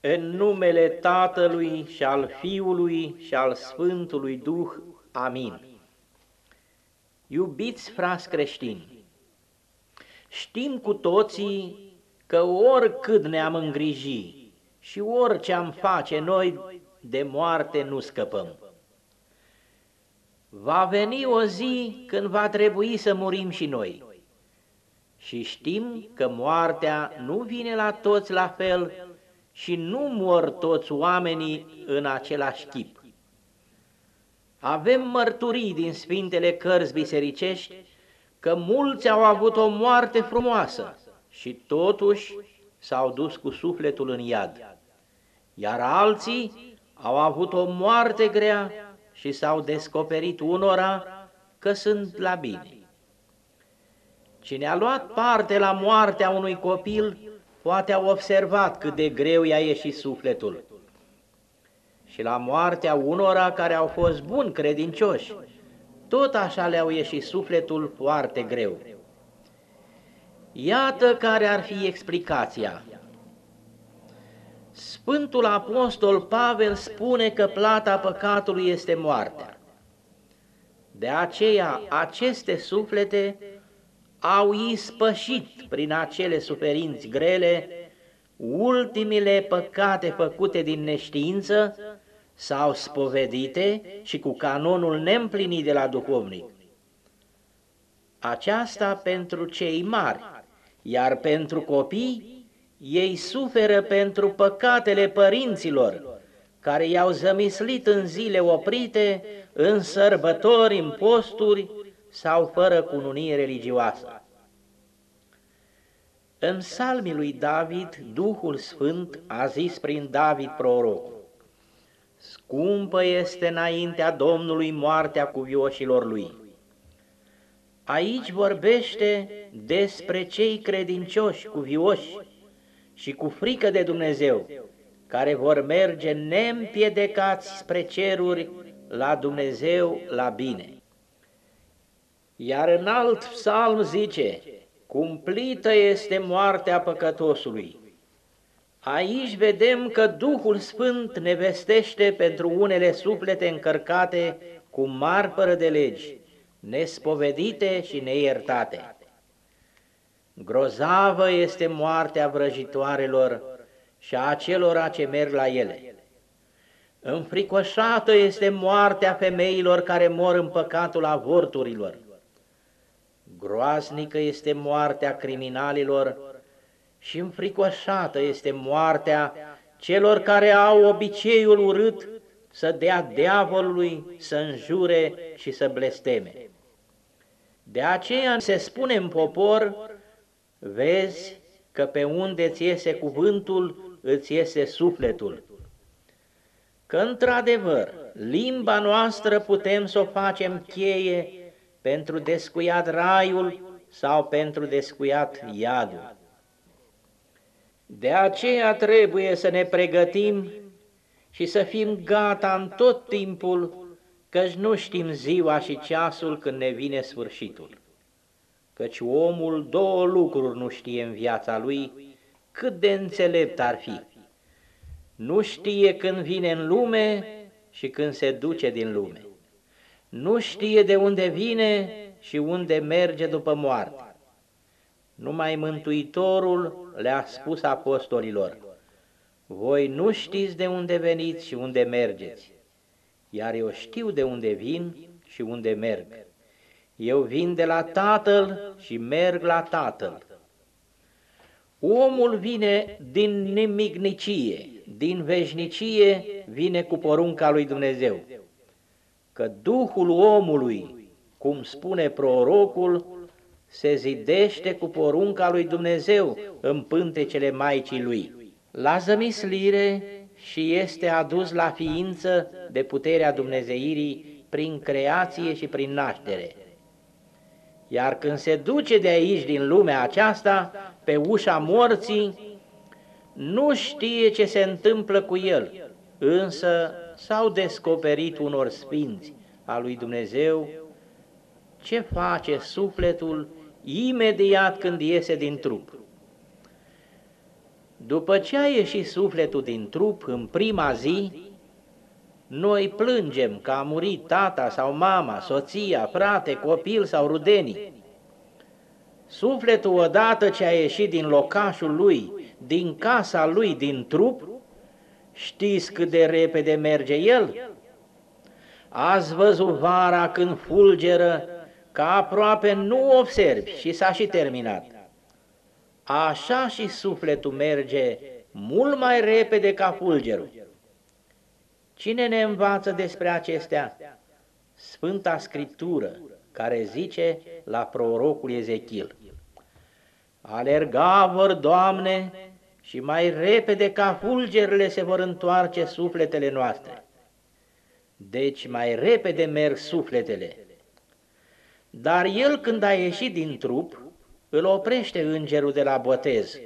În numele Tatălui și al Fiului și al Sfântului Duh. Amin. Iubiți frați creștini, știm cu toții că oricât ne-am îngriji și orice am face noi, de moarte nu scăpăm. Va veni o zi când va trebui să murim și noi. Și știm că moartea nu vine la toți la fel și nu mor toți oamenii în același chip. Avem mărturii din Sfintele Cărți Bisericești că mulți au avut o moarte frumoasă și totuși s-au dus cu sufletul în iad, iar alții au avut o moarte grea și s-au descoperit unora că sunt la bine. Cine a luat parte la moartea unui copil, poate a observat cât de greu i-a ieșit sufletul. Și la moartea unora care au fost buni credincioși, tot așa le-au ieșit sufletul foarte greu. Iată care ar fi explicația. Sfântul Apostol Pavel spune că plata păcatului este moartea. De aceea, aceste suflete au ispășit prin acele suferinți grele ultimile păcate făcute din neștiință sau spovedite și cu canonul neîmplinit de la duhovnic. Aceasta pentru cei mari, iar pentru copii, ei suferă pentru păcatele părinților, care i-au zămislit în zile oprite, în sărbători, în posturi sau fără cununie religioasă. În psalmii lui David, Duhul Sfânt a zis prin David prorocul, Scumpă este înaintea Domnului moartea cuvioșilor lui. Aici vorbește despre cei credincioși, cuvioși și cu frică de Dumnezeu, care vor merge neîmpiedecați spre ceruri la Dumnezeu la bine. Iar în alt psalm zice, cumplită este moartea păcătosului. Aici vedem că Duhul Sfânt ne vestește pentru unele suflete încărcate cu marpără de legi, nespovedite și neiertate. Grozavă este moartea vrăjitoarelor și a celor ce merg la ele. Înfricoșată este moartea femeilor care mor în păcatul avorturilor. Groaznică este moartea criminalilor și înfricoșată este moartea celor care au obiceiul urât să dea diavolului, să înjure și să blesteme. De aceea se spune în popor, vezi că pe unde ți iese cuvântul, îți iese sufletul. Că într-adevăr, limba noastră putem să o facem cheie pentru descuiat raiul sau pentru descuiat iadul. De aceea trebuie să ne pregătim și să fim gata în tot timpul, căci nu știm ziua și ceasul când ne vine sfârșitul. Căci omul două lucruri nu știe în viața lui, cât de înțelept ar fi. Nu știe când vine în lume și când se duce din lume nu știe de unde vine și unde merge după moarte. Numai Mântuitorul le-a spus apostolilor, voi nu știți de unde veniți și unde mergeți, iar eu știu de unde vin și unde merg. Eu vin de la Tatăl și merg la Tatăl. Omul vine din nimicnicie, din veșnicie vine cu porunca lui Dumnezeu că Duhul omului, cum spune prorocul, se zidește cu porunca lui Dumnezeu în pântecele Maicii lui. La zămislire și este adus la ființă de puterea Dumnezeirii prin creație și prin naștere. Iar când se duce de aici din lumea aceasta, pe ușa morții, nu știe ce se întâmplă cu el, însă s-au descoperit unor sfinți a lui Dumnezeu ce face sufletul imediat când iese din trup. După ce a ieșit sufletul din trup în prima zi, noi plângem că a murit tata sau mama, soția, frate, copil sau rudenii. Sufletul odată ce a ieșit din locașul lui, din casa lui, din trup, știți cât de repede merge el? Ați văzut vara când fulgeră, ca aproape nu observi și s-a și terminat. Așa și sufletul merge mult mai repede ca fulgerul. Cine ne învață despre acestea? Sfânta Scriptură, care zice la prorocul Ezechiel. Alerga vor, Doamne, și mai repede ca fulgerile se vor întoarce sufletele noastre. Deci mai repede merg sufletele. Dar el când a ieșit din trup, îl oprește îngerul de la botez.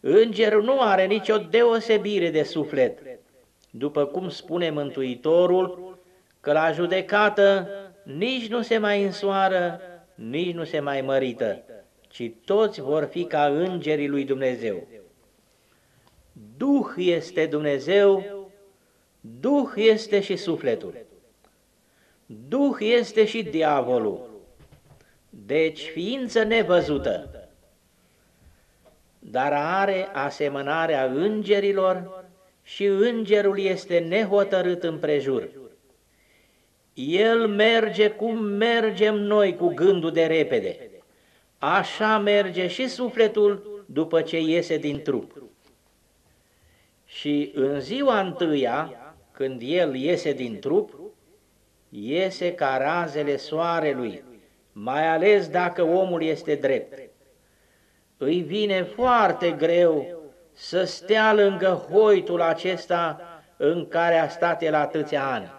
Îngerul nu are nicio deosebire de suflet, după cum spune Mântuitorul, că la judecată nici nu se mai însoară, nici nu se mai mărită, ci toți vor fi ca îngerii lui Dumnezeu. Duh este Dumnezeu, Duh este și sufletul. Duh este și diavolul. Deci ființă nevăzută, dar are asemănarea îngerilor și îngerul este nehotărât împrejur. El merge cum mergem noi cu gândul de repede. Așa merge și sufletul după ce iese din trup. Și în ziua întâia, când el iese din trup, iese ca razele soarelui, mai ales dacă omul este drept. Îi vine foarte greu să stea lângă hoitul acesta în care a stat el atâția ani.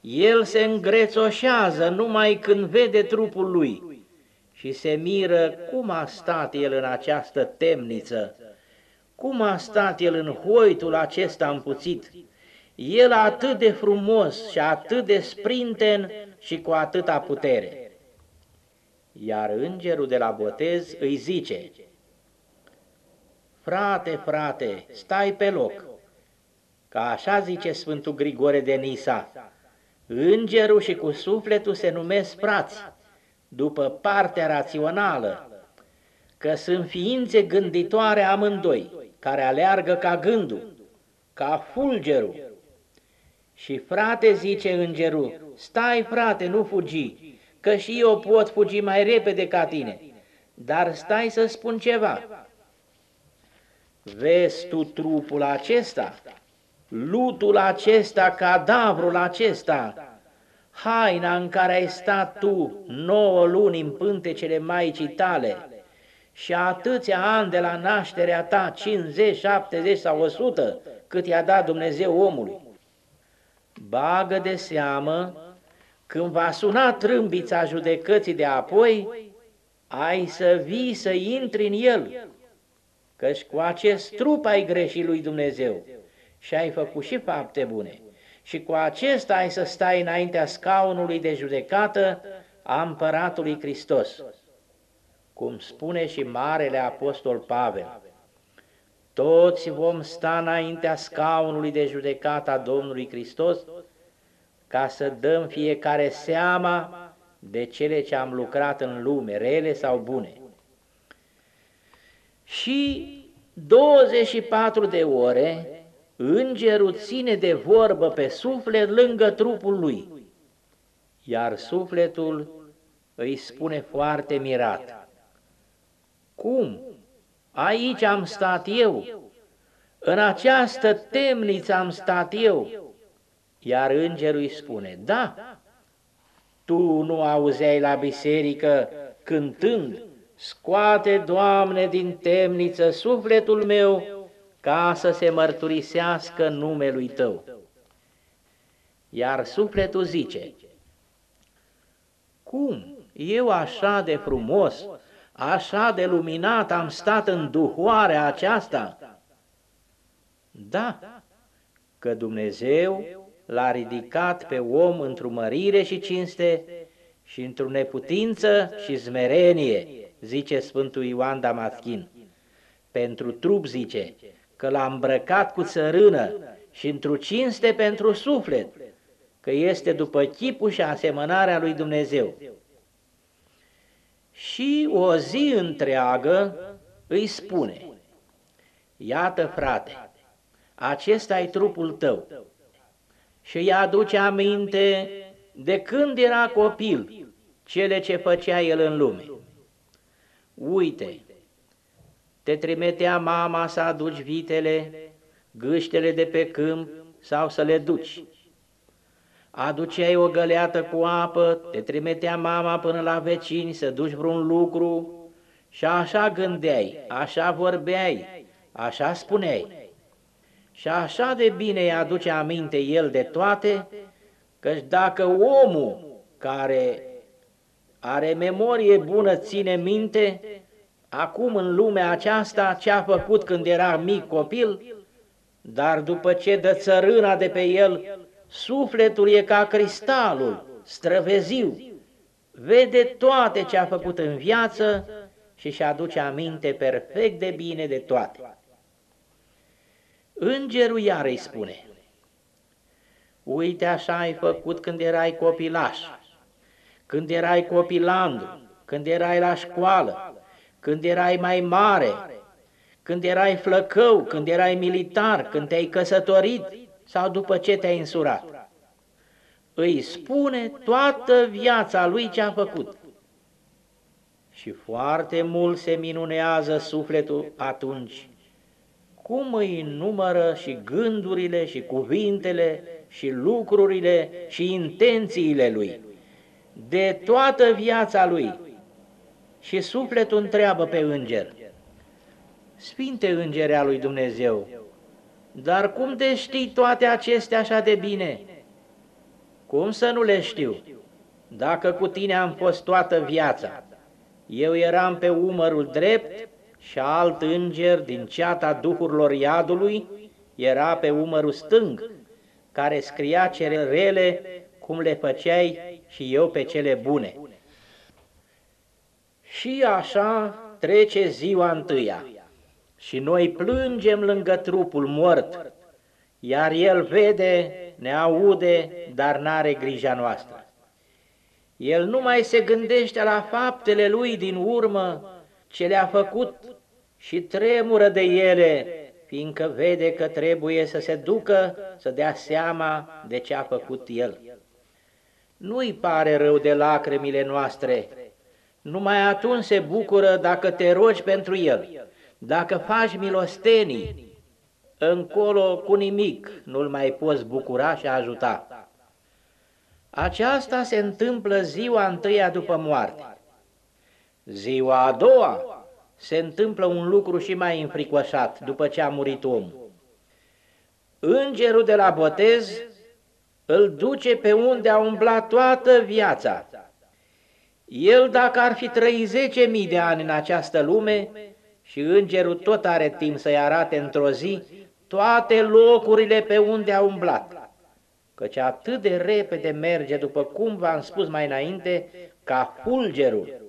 El se îngrețoșează numai când vede trupul lui și se miră cum a stat el în această temniță, cum a stat el în hoitul acesta împuțit, el atât de frumos și atât de sprinten și cu atâta putere. Iar îngerul de la botez îi zice, Frate, frate, stai pe loc, ca așa zice Sfântul Grigore de Nisa, îngerul și cu sufletul se numesc frați, după partea rațională, că sunt ființe gânditoare amândoi, care aleargă ca gândul, ca fulgerul. Și frate, zice îngerul, stai frate, nu fugi, că și eu pot fugi mai repede ca tine, dar stai să spun ceva. Vezi tu trupul acesta, lutul acesta, cadavrul acesta, haina în care ai stat tu nouă luni în pântecele Maicii tale și atâția ani de la nașterea ta, 50, 70 sau 100, cât i-a dat Dumnezeu omului. Bagă de seamă, când va suna trâmbița judecății de apoi, ai să vii să intri în el, căci cu acest trup ai greșit lui Dumnezeu și ai făcut și fapte bune. Și cu acesta ai să stai înaintea scaunului de judecată a împăratului Hristos, cum spune și Marele Apostol Pavel. Toți vom sta înaintea scaunului de judecată a Domnului Hristos, ca să dăm fiecare seama de cele ce am lucrat în lume, rele sau bune și 24 de ore îngerul ține de vorbă pe suflet lângă trupul lui, iar sufletul îi spune foarte mirat, Cum? Aici am stat eu, în această temniță am stat eu. Iar îngerul îi spune, da, tu nu auzeai la biserică cântând Scoate, Doamne, din temniță sufletul meu, ca să se mărturisească numelui Tău. Iar sufletul zice, Cum? Eu așa de frumos, așa de luminat am stat în duhoarea aceasta? Da, că Dumnezeu l-a ridicat pe om într-o mărire și cinste și într-o neputință și zmerenie zice Sfântul Ioan Damaschin, pentru trup zice, că l-a îmbrăcat cu țărână și într-o cinste pentru suflet, că este după chipul și asemănarea lui Dumnezeu. Și o zi întreagă îi spune, Iată, frate, acesta e trupul tău. Și îi aduce aminte de când era copil, cele ce făcea el în lume. Uite, te trimitea mama să aduci vitele, gâștele de pe câmp sau să le duci. Aduceai o găleată cu apă, te trimitea mama până la vecini să duci vreun lucru și așa gândeai, așa vorbeai, așa spuneai. Și așa de bine îi aduce aminte el de toate, căci dacă omul care are memorie bună ține minte, acum în lumea aceasta ce a făcut când era mic copil, dar după ce dă țărâna de pe el, sufletul e ca cristalul, străveziu, vede toate ce a făcut în viață și și aduce aminte perfect de bine de toate. Îngerul iar îi spune, uite așa ai făcut când erai copilaș, când erai copilandru, când erai la școală, când erai mai mare, când erai flăcău, când erai militar, când te-ai căsătorit sau după ce te-ai însurat. Îi spune toată viața lui ce a făcut. Și foarte mult se minunează sufletul atunci, cum îi numără și gândurile și cuvintele și lucrurile și intențiile lui, de toată viața lui. Și sufletul întreabă pe înger, Sfinte îngere a lui Dumnezeu, dar cum te știi toate acestea așa de bine? Cum să nu le știu? Dacă cu tine am fost toată viața, eu eram pe umărul drept și alt înger din ceata duhurilor iadului era pe umărul stâng, care scria cele rele cum le făceai și eu pe cele bune. Și așa trece ziua întâia și noi plângem lângă trupul mort, iar el vede, ne aude, dar n-are grija noastră. El nu mai se gândește la faptele lui din urmă, ce le-a făcut și tremură de ele, fiindcă vede că trebuie să se ducă să dea seama de ce a făcut el. Nu-i pare rău de lacrimile noastre, numai atunci se bucură dacă te rogi pentru el dacă faci milostenii, încolo cu nimic nu-l mai poți bucura și ajuta. Aceasta se întâmplă ziua întâia după moarte. Ziua a doua se întâmplă un lucru și mai înfricoșat după ce a murit omul. Îngerul de la botez îl duce pe unde a umblat toată viața. El, dacă ar fi trăit zece mii de ani în această lume, și îngerul tot are timp să-i arate într-o zi toate locurile pe unde a umblat, căci atât de repede merge, după cum v-am spus mai înainte, ca fulgerul.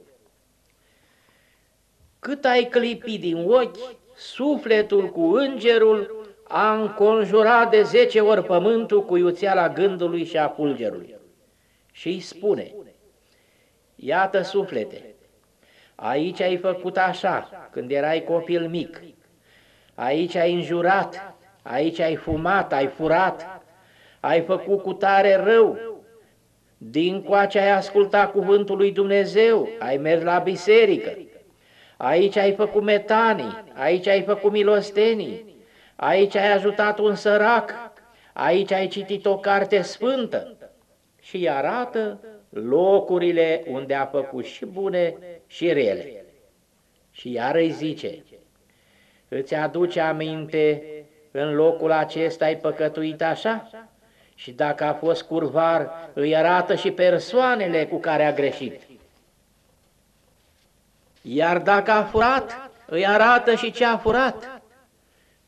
Cât ai clipit din ochi, sufletul cu îngerul a înconjurat de zece ori pământul cu iuțeala gândului și a fulgerului. Și îi spune, iată suflete, Aici ai făcut așa, când erai copil mic. Aici ai înjurat, aici ai fumat, ai furat, ai făcut cu tare rău. Din coace ai ascultat cuvântul lui Dumnezeu, ai mers la biserică. Aici ai făcut metanii, aici ai făcut milostenii, aici ai ajutat un sărac, aici ai citit o carte sfântă. Și îi arată locurile unde a făcut și bune și rele. Și iar îi zice, îți aduce aminte în locul acesta ai păcătuit așa? Și dacă a fost curvar, îi arată și persoanele cu care a greșit. Iar dacă a furat, îi arată și ce a furat.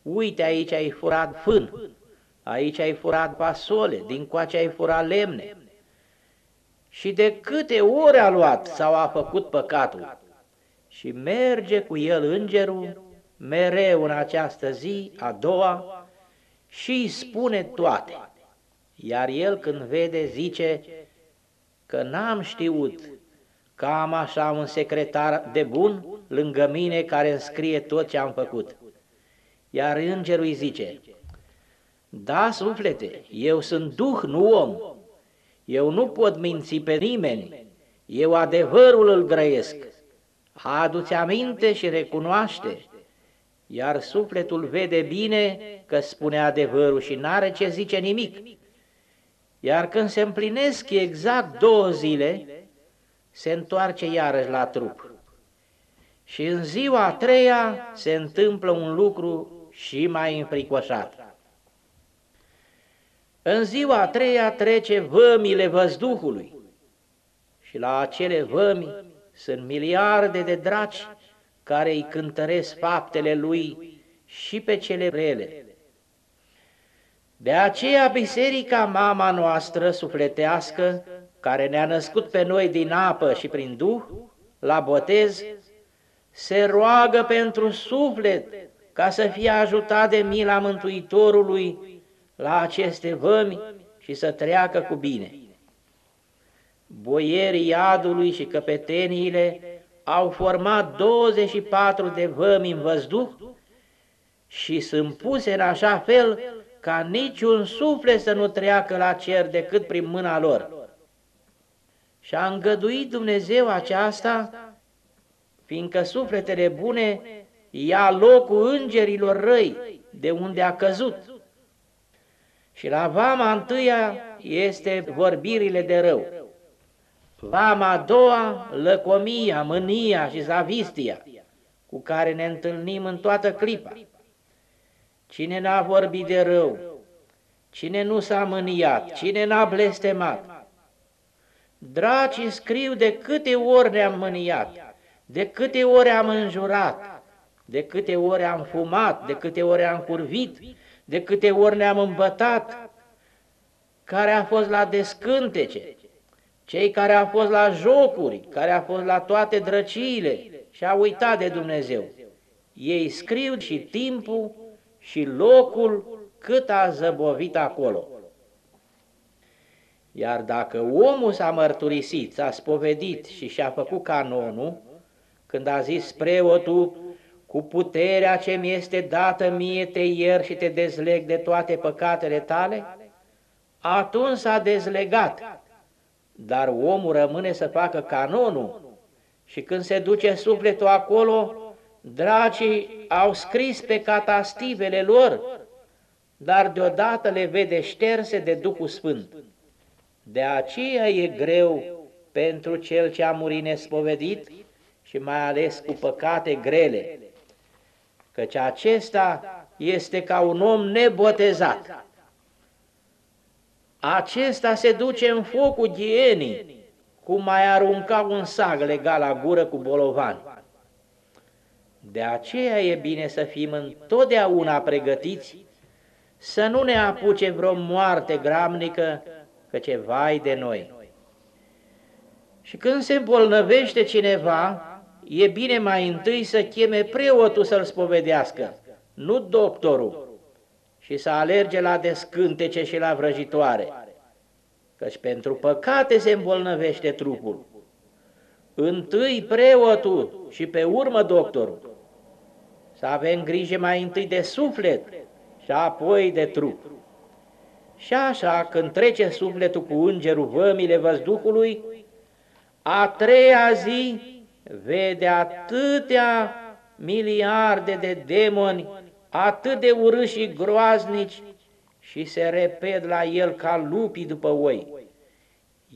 Uite, aici ai furat fân, aici ai furat fasole, din coace ai furat lemne, și de câte ori a luat sau a făcut păcatul și merge cu el îngerul mereu în această zi, a doua, și îi spune toate. Iar el când vede zice că n-am știut că am așa un secretar de bun lângă mine care înscrie tot ce am făcut. Iar îngerul îi zice, da, suflete, eu sunt duh, nu om. Eu nu pot minți pe nimeni, eu adevărul îl grăiesc. Adu-ți aminte și recunoaște, iar sufletul vede bine că spune adevărul și n-are ce zice nimic. Iar când se împlinesc exact două zile, se întoarce iarăși la trup. Și în ziua a treia se întâmplă un lucru și mai înfricoșat. În ziua a treia trece vămile văzduhului și la acele vămi sunt miliarde de draci care îi cântăresc faptele lui și pe cele rele. De aceea biserica mama noastră sufletească, care ne-a născut pe noi din apă și prin Duh, la botez, se roagă pentru suflet ca să fie ajutat de mila Mântuitorului la aceste vămi și să treacă cu bine. Boierii iadului și căpeteniile au format 24 de vămi în văzduh și sunt puse în așa fel ca niciun suflet să nu treacă la cer decât prin mâna lor. Și a îngăduit Dumnezeu aceasta, fiindcă sufletele bune ia locul îngerilor răi, de unde a căzut. Și la vama întâia este vorbirile de rău. Vama a doua, lăcomia, mânia și zavistia, cu care ne întâlnim în toată clipa. Cine n-a vorbit de rău, cine nu s-a mâniat, cine n-a blestemat. Dracii scriu de câte ori ne-am mâniat, de câte ori am înjurat, de câte ori am fumat, de câte ori am curvit, de câte ori ne-am îmbătat, care a fost la descântece, cei care au fost la jocuri, care au fost la toate drăciile și au uitat de Dumnezeu. Ei scriu și timpul și locul cât a zăbovit acolo. Iar dacă omul s-a mărturisit, s-a spovedit și și-a făcut canonul, când a zis preotul, cu puterea ce mi este dată mie te ier și te dezleg de toate păcatele tale, atunci s-a dezlegat dar omul rămâne să facă canonul și când se duce sufletul acolo, dracii au scris pe catastivele lor, dar deodată le vede șterse de Duhul Sfânt. De aceea e greu pentru cel ce a murit nespovedit și mai ales cu păcate grele, căci acesta este ca un om nebotezat acesta se duce în focul ghienii, cum mai arunca un sag legat la gură cu bolovani. De aceea e bine să fim întotdeauna pregătiți să nu ne apuce vreo moarte gramnică, ce vai de noi. Și când se îmbolnăvește cineva, e bine mai întâi să cheme preotul să-l spovedească, nu doctorul și să alerge la descântece și la vrăjitoare, căci pentru păcate se îmbolnăvește trupul. Întâi preotul și pe urmă doctorul. Să avem grijă mai întâi de suflet și apoi de trup. Și așa, când trece sufletul cu îngerul vămile văzduhului, a treia zi vede atâtea miliarde de demoni atât de urâși și groaznici și se repet la el ca lupii după oi.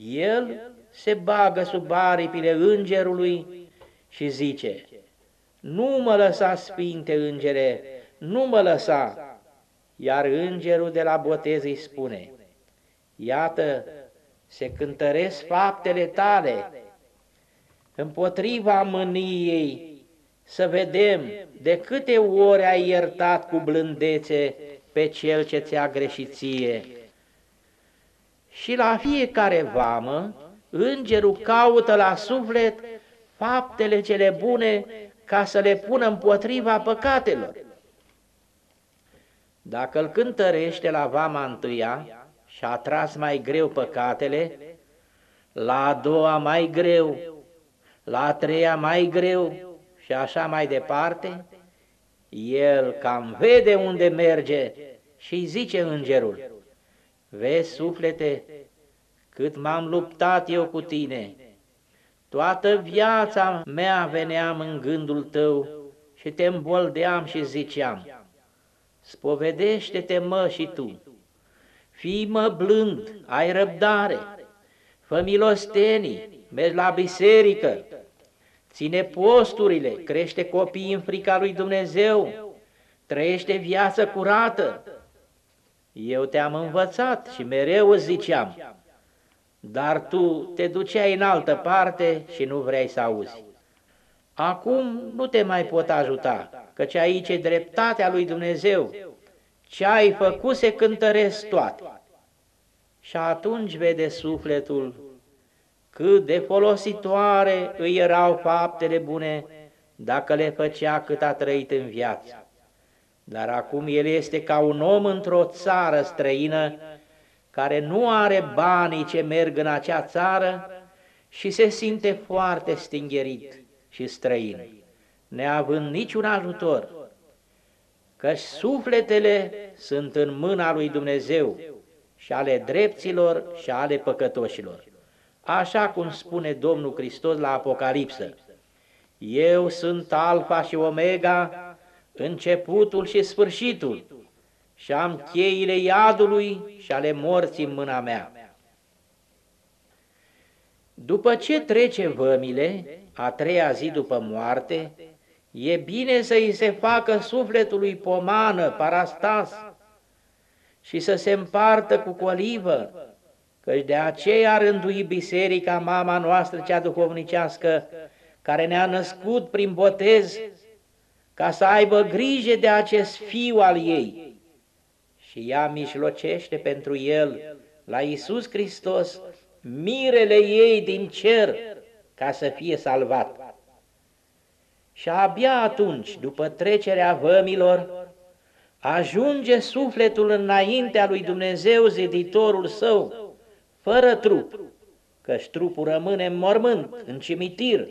El se bagă sub aripile îngerului și zice, Nu mă lăsa, Sfinte Îngere, nu mă lăsa! Iar îngerul de la botez îi spune, Iată, se cântăresc faptele tale, împotriva mâniei să vedem de câte ori ai iertat cu blândețe pe cel ce ți-a greșit ție. Și la fiecare vamă, îngerul caută la suflet faptele cele bune ca să le pună împotriva păcatelor. Dacă îl cântărește la vama întâia și a tras mai greu păcatele, la a doua mai greu, la a treia mai greu și așa mai departe, el cam vede unde merge și zice îngerul, Vezi, suflete, cât m-am luptat eu cu tine, toată viața mea veneam în gândul tău și te îmboldeam și ziceam, Spovedește-te, mă, și tu, fii mă blând, ai răbdare, fă milostenii, mergi la biserică, ține posturile, crește copiii în frica lui Dumnezeu, trăiește viață curată. Eu te-am învățat și mereu îți ziceam, dar tu te duceai în altă parte și nu vrei să auzi. Acum nu te mai pot ajuta, căci aici e dreptatea lui Dumnezeu. Ce ai făcut se cântăresc toate. Și atunci vede sufletul cât de folositoare îi erau faptele bune dacă le făcea cât a trăit în viață. Dar acum el este ca un om într-o țară străină care nu are banii ce merg în acea țară și se simte foarte stingherit și străin, neavând niciun ajutor, că sufletele sunt în mâna lui Dumnezeu și ale drepților și ale păcătoșilor. Așa cum spune Domnul Hristos la Apocalipsă, Eu sunt Alfa și Omega, începutul și sfârșitul, și am cheile iadului și ale morții în mâna mea. După ce trece vămile, a treia zi după moarte, e bine să îi se facă sufletului pomană, parastas, și să se împartă cu colivă, căci de aceea a rânduit biserica, mama noastră cea duhovnicească, care ne-a născut prin botez, ca să aibă grijă de acest fiu al ei. Și ea mișlocește pentru el, la Iisus Hristos, mirele ei din cer, ca să fie salvat. Și abia atunci, după trecerea vămilor, ajunge sufletul înaintea lui Dumnezeu, ziditorul său, fără trup, căci trupul rămâne în mormânt, în cimitir,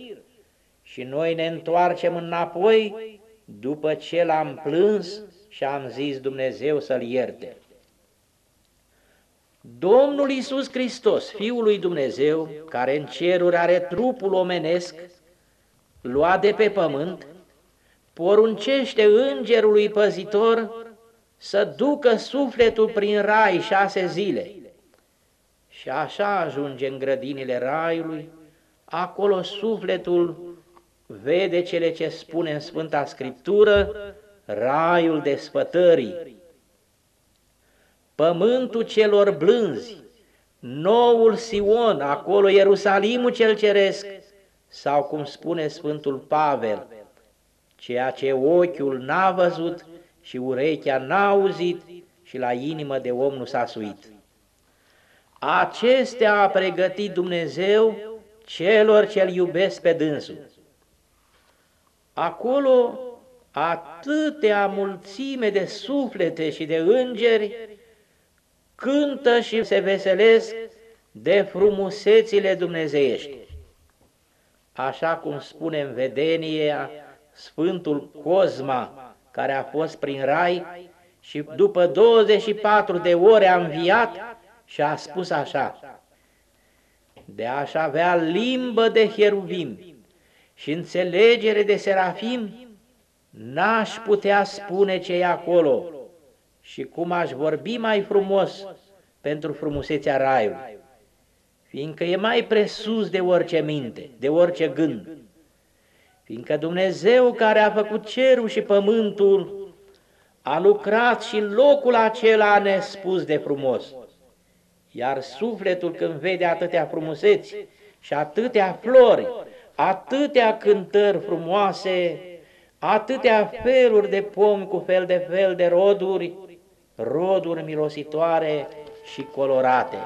și noi ne întoarcem înapoi după ce l-am plâns și am zis Dumnezeu să-l ierte. Domnul Iisus Hristos, Fiul lui Dumnezeu, care în ceruri are trupul omenesc, luat de pe pământ, poruncește îngerului păzitor să ducă sufletul prin rai șase zile, și așa ajunge în grădinile raiului, acolo sufletul vede cele ce spune în Sfânta Scriptură, raiul desfătării. Pământul celor blânzi, noul Sion, acolo Ierusalimul cel ceresc, sau cum spune Sfântul Pavel, ceea ce ochiul n-a văzut și urechea n-a auzit și la inimă de om nu s-a suit. Acestea a pregătit Dumnezeu celor ce-L iubesc pe dânsul. Acolo atâtea mulțime de suflete și de îngeri cântă și se veselesc de frumusețile dumnezeiești. Așa cum spune în vedenie Sfântul Cosma, care a fost prin rai și după 24 de ore a înviat, și a spus așa, de a-și avea limbă de heruvim și înțelegere de serafim, n-aș putea spune ce e acolo și cum aș vorbi mai frumos pentru frumusețea raiului, fiindcă e mai presus de orice minte, de orice gând, fiindcă Dumnezeu care a făcut cerul și pământul a lucrat și în locul acela nespus de frumos iar sufletul când vede atâtea frumuseți și atâtea flori, atâtea cântări frumoase, atâtea feluri de pomi cu fel de fel de roduri, roduri milositoare și colorate.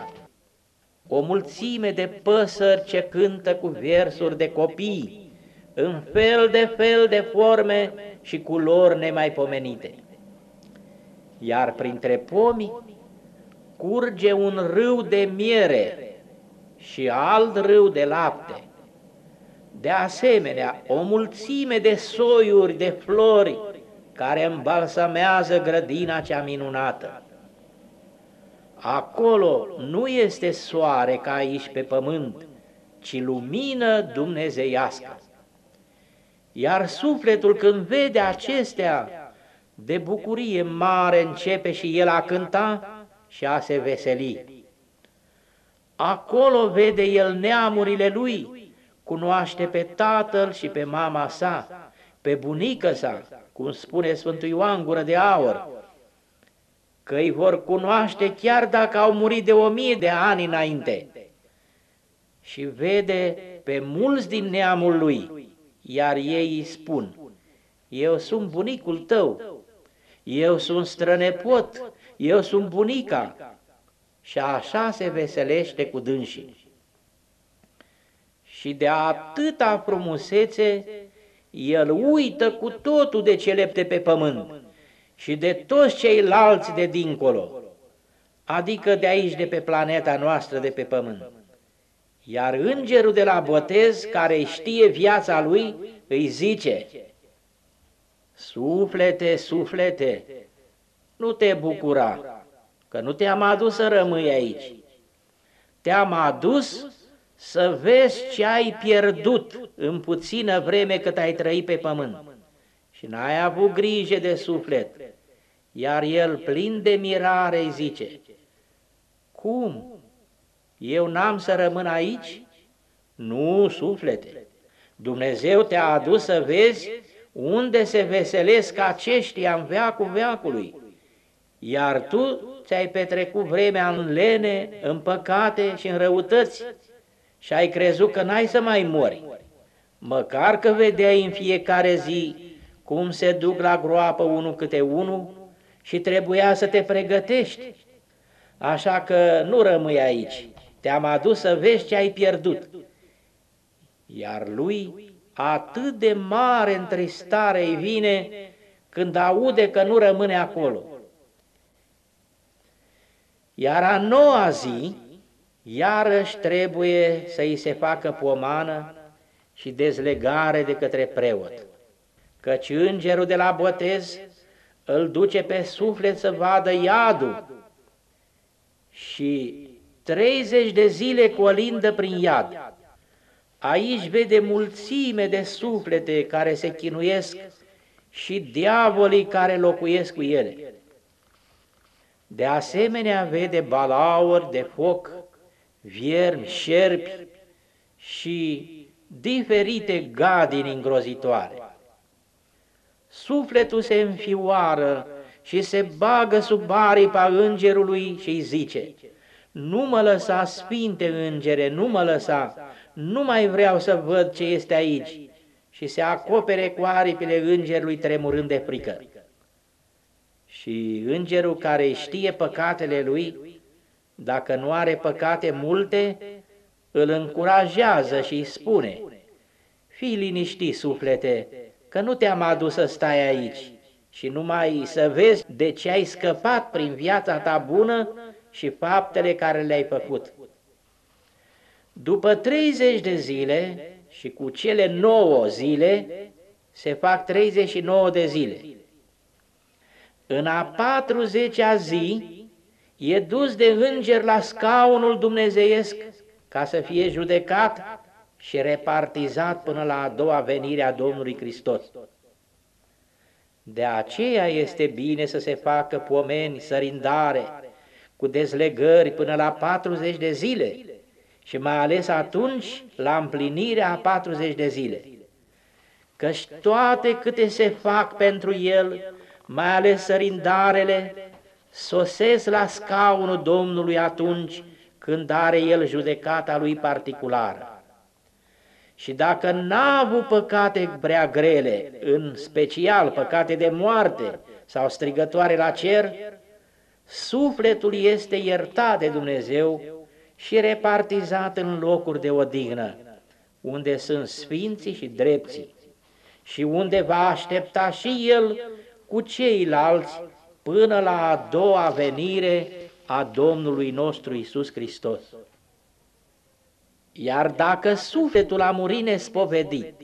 O mulțime de păsări ce cântă cu versuri de copii, în fel de fel de forme și culori nemaipomenite. Iar printre pomi curge un râu de miere și alt râu de lapte. De asemenea, o mulțime de soiuri de flori care îmbalsamează grădina cea minunată. Acolo nu este soare ca aici pe pământ, ci lumină dumnezeiască. Iar sufletul când vede acestea, de bucurie mare începe și el a cânta și a se veseli. Acolo vede el neamurile lui, cunoaște pe tatăl și pe mama sa, pe bunică sa, cum spune Sfântul Ioan Gură de Aur, că îi vor cunoaște chiar dacă au murit de o mie de ani înainte. Și vede pe mulți din neamul lui, iar ei îi spun, eu sunt bunicul tău, eu sunt strănepot, eu sunt bunica. Și așa se veselește cu dânsii. Și de atâta frumusețe, el uită cu totul de celepte pe pământ și de toți ceilalți de dincolo, adică de aici, de pe planeta noastră, de pe pământ. Iar îngerul de la botez, care știe viața lui, îi zice, Suflete, suflete, nu te bucura, că nu te-am adus să rămâi aici. Te-am adus să vezi ce ai pierdut în puțină vreme cât ai trăit pe pământ. Și n-ai avut grijă de suflet. Iar el, plin de mirare, îi zice, Cum? Eu n-am să rămân aici? Nu, suflete. Dumnezeu te-a adus să vezi unde se veselesc aceștia în veacul veacului. Iar tu ți-ai petrecut vremea în lene, în păcate și în răutăți și ai crezut că n-ai să mai mori. Măcar că vedeai în fiecare zi cum se duc la groapă unul câte unul și trebuia să te pregătești. Așa că nu rămâi aici, te-am adus să vezi ce ai pierdut. Iar lui atât de mare întristare îi vine când aude că nu rămâne acolo. Iar a noua zi, iarăși trebuie să îi se facă pomană și dezlegare de către preot, căci îngerul de la botez îl duce pe suflet să vadă iadul și 30 de zile colindă prin iad. Aici vede mulțime de suflete care se chinuiesc și diavolii care locuiesc cu ele. De asemenea, vede balauri de foc, viermi, șerpi și diferite gadini îngrozitoare. Sufletul se înfioară și se bagă sub aripa îngerului și îi zice, Nu mă lăsa, sfinte îngere, nu mă lăsa, nu mai vreau să văd ce este aici, și se acopere cu aripile îngerului tremurând de frică. Și îngerul care știe păcatele lui, dacă nu are păcate multe, îl încurajează și îi spune, Fii liniștit, suflete, că nu te-am adus să stai aici și numai să vezi de ce ai scăpat prin viața ta bună și faptele care le-ai făcut. După 30 de zile și cu cele 9 zile, se fac 39 de zile. În a 40-a zi e dus de înger la scaunul dumnezeiesc ca să fie judecat și repartizat până la a doua venire a Domnului Hristos. De aceea este bine să se facă pomeni, sărindare, cu dezlegări până la 40 de zile, și mai ales atunci la împlinirea a 40 de zile. Căci toate câte se fac pentru el, mai ales sărindarele, sosesc la scaunul Domnului atunci când are el judecata lui particulară. Și dacă n-a avut păcate prea grele, în special păcate de moarte sau strigătoare la cer, sufletul este iertat de Dumnezeu și repartizat în locuri de odihnă, unde sunt sfinții și drepții și unde va aștepta și el cu ceilalți până la a doua venire a Domnului nostru Isus Hristos. Iar dacă sufletul a murit nespovedit,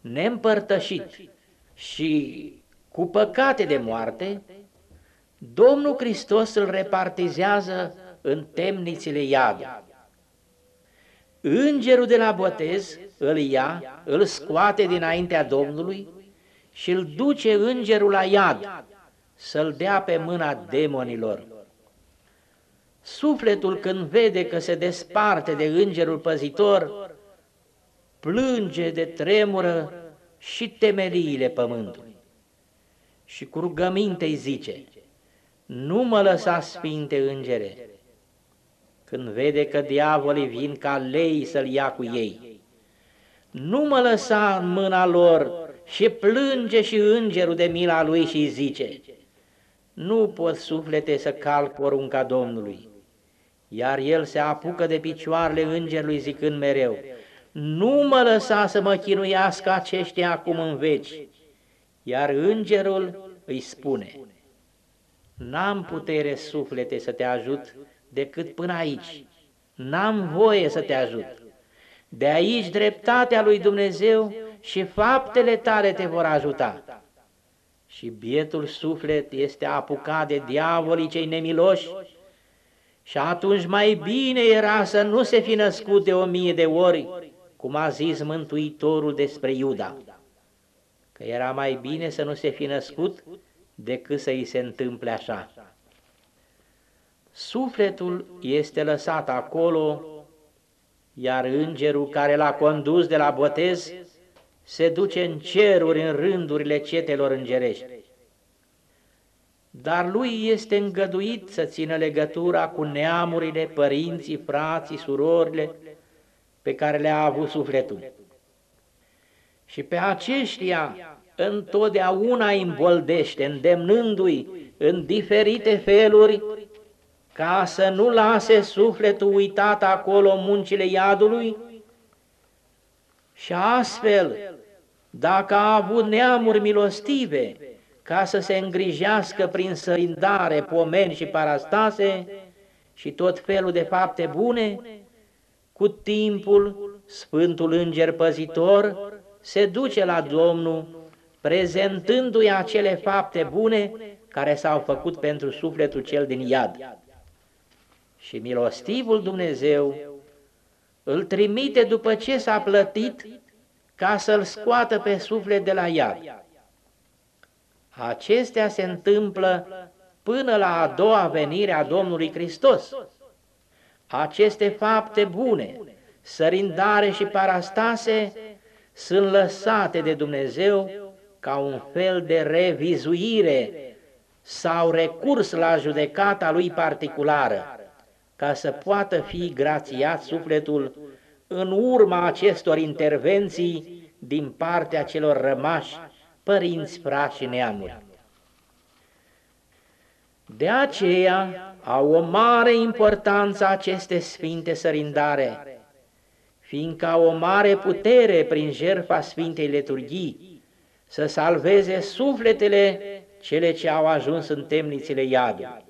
neîmpărtășit și cu păcate de moarte, Domnul Hristos îl repartizează în temnițile iadului. Îngerul de la botez îl ia, îl scoate dinaintea Domnului și îl duce îngerul la iad să-l dea pe mâna demonilor. Sufletul când vede că se desparte de îngerul păzitor, plânge de tremură și temeliile pământului. Și cu rugăminte îi zice, nu mă lăsa, Sfinte Îngere, când vede că diavolii vin ca lei să-l ia cu ei. Nu mă lăsa în mâna lor și plânge și îngerul de mila lui și îi zice, nu pot suflete să calc porunca Domnului. Iar el se apucă de picioarele îngerului zicând mereu, nu mă lăsa să mă chinuiască aceștia acum în veci. Iar îngerul îi spune, N-am putere suflete să te ajut decât până aici. N-am voie să te ajut. De aici dreptatea lui Dumnezeu și faptele tale te vor ajuta. Și bietul suflet este apucat de diavolii cei nemiloși și atunci mai bine era să nu se fi născut de o mie de ori, cum a zis Mântuitorul despre Iuda, că era mai bine să nu se fi născut decât să îi se întâmple așa. Sufletul este lăsat acolo, iar îngerul care l-a condus de la botez se duce în ceruri în rândurile cetelor îngerești. Dar lui este îngăduit să țină legătura cu neamurile, părinții, frații, surorile pe care le-a avut sufletul. Și pe aceștia întotdeauna îi îmboldește, îndemnându-i în diferite feluri ca să nu lase sufletul uitat acolo muncile iadului și astfel, dacă a avut neamuri milostive, ca să se îngrijească prin sărindare, pomeni și parastase și tot felul de fapte bune, cu timpul Sfântul Înger Păzitor se duce la Domnul prezentându-i acele fapte bune care s-au făcut pentru sufletul cel din iad. Și milostivul Dumnezeu îl trimite după ce s-a plătit ca să-l scoată pe suflet de la iad. Acestea se întâmplă până la a doua venire a Domnului Hristos. Aceste fapte bune, sărindare și parastase, sunt lăsate de Dumnezeu ca un fel de revizuire sau recurs la judecata lui particulară, ca să poată fi grațiat sufletul în urma acestor intervenții din partea celor rămași părinți, frați și neamuri. De aceea au o mare importanță aceste sfinte sărindare, fiindcă au o mare putere prin jertfa Sfintei Liturghii, să salveze sufletele cele ce au ajuns în temnițile iadului.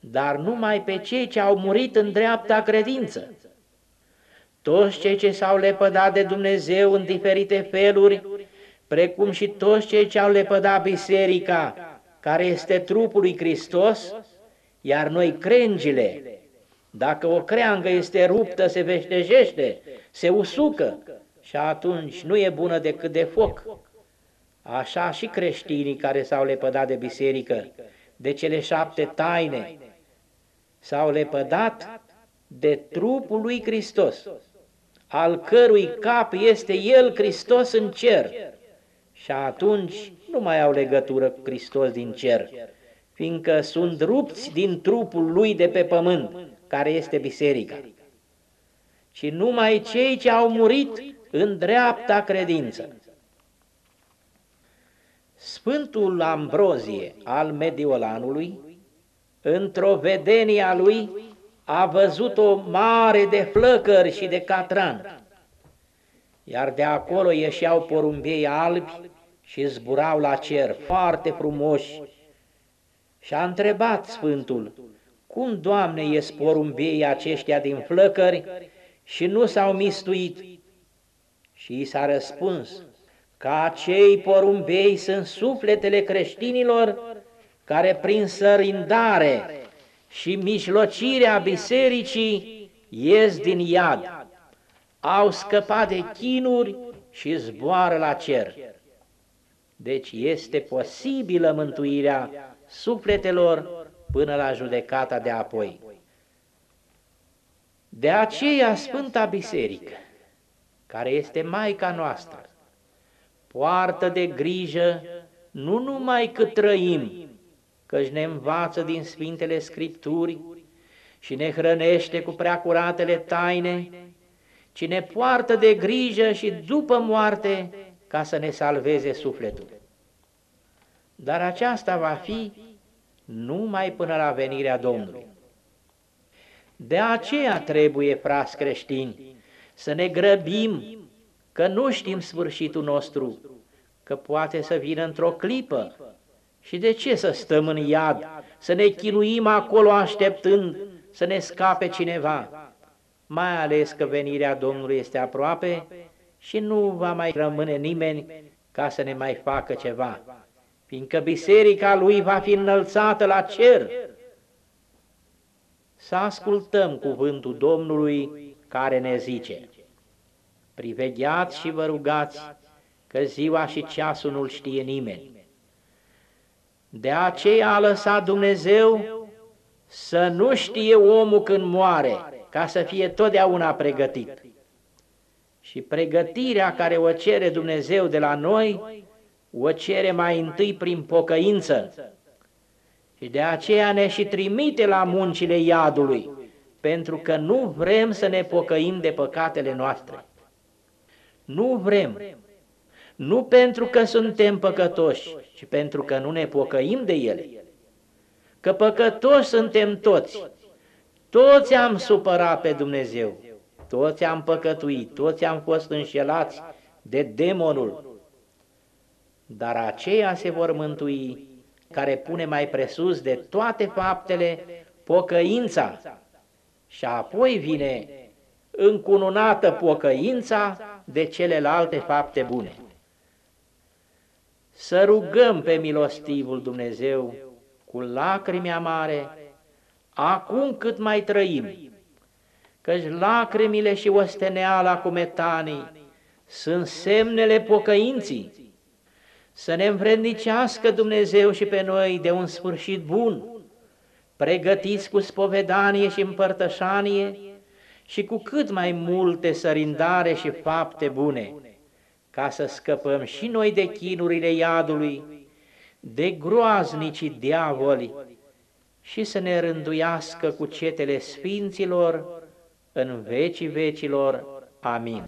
Dar numai pe cei ce au murit în dreapta credință. Toți cei ce s-au lepădat de Dumnezeu în diferite feluri, precum și toți cei ce au lepădat biserica, care este trupul lui Hristos, iar noi crengile, dacă o creangă este ruptă, se veștejește, se usucă, și atunci nu e bună decât de foc. Așa și creștinii care s-au lepădat de biserică, de cele șapte taine, s-au lepădat de trupul lui Hristos, al cărui cap este El, Hristos, în cer. Și atunci nu mai au legătură cu Hristos din cer, fiindcă sunt rupți din trupul Lui de pe pământ, care este biserica. Și numai cei ce au murit în dreapta credință. Sfântul Ambrozie al Mediolanului, într-o vedenie a lui, a văzut o mare de flăcări și de catran, iar de acolo ieșeau porumbei albi și zburau la cer, foarte frumoși. Și a întrebat Sfântul, cum, Doamne, ies porumbeii aceștia din flăcări și nu s-au mistuit? Și i s-a răspuns, că acei porumbei sunt sufletele creștinilor care prin sărindare și mijlocirea bisericii ies din iad, au scăpat de chinuri și zboară la cer. Deci este posibilă mântuirea sufletelor până la judecata de apoi. De aceea Sfânta Biserică, care este Maica noastră, poartă de grijă nu numai că trăim, căci ne învață din Sfintele Scripturi și ne hrănește cu preacuratele taine, ci ne poartă de grijă și după moarte ca să ne salveze sufletul. Dar aceasta va fi numai până la venirea Domnului. De aceea trebuie, frați creștini, să ne grăbim, că nu știm sfârșitul nostru, că poate să vină într-o clipă. Și de ce să stăm în iad, să ne chinuim acolo așteptând să ne scape cineva? Mai ales că venirea Domnului este aproape și nu va mai rămâne nimeni ca să ne mai facă ceva, fiindcă biserica lui va fi înălțată la cer. Să ascultăm cuvântul Domnului care ne zice, Privegheați și vă rugați, că ziua și ceasul nu-l știe nimeni. De aceea a lăsat Dumnezeu să nu știe omul când moare, ca să fie totdeauna pregătit. Și pregătirea care o cere Dumnezeu de la noi, o cere mai întâi prin pocăință. Și de aceea ne și trimite la muncile iadului, pentru că nu vrem să ne pocăim de păcatele noastre. Nu vrem. Nu pentru că suntem păcătoși, ci pentru că nu ne pocăim de ele. Că păcătoși suntem toți. Toți am supărat pe Dumnezeu. Toți am păcătuit, toți am fost înșelați de demonul. Dar aceia se vor mântui care pune mai presus de toate faptele pocăința. Și apoi vine încununată pocăința de celelalte fapte bune. Să rugăm pe milostivul Dumnezeu cu lacrimi amare, acum cât mai trăim, căci lacrimile și osteneala cu metanii sunt semnele pocăinții, să ne învrednicească Dumnezeu și pe noi de un sfârșit bun, pregătiți cu spovedanie și împărtășanie, și cu cât mai multe sărindare și fapte bune, ca să scăpăm și noi de chinurile iadului, de groaznicii diavoli și să ne rânduiască cu cetele sfinților în vecii vecilor. Amin.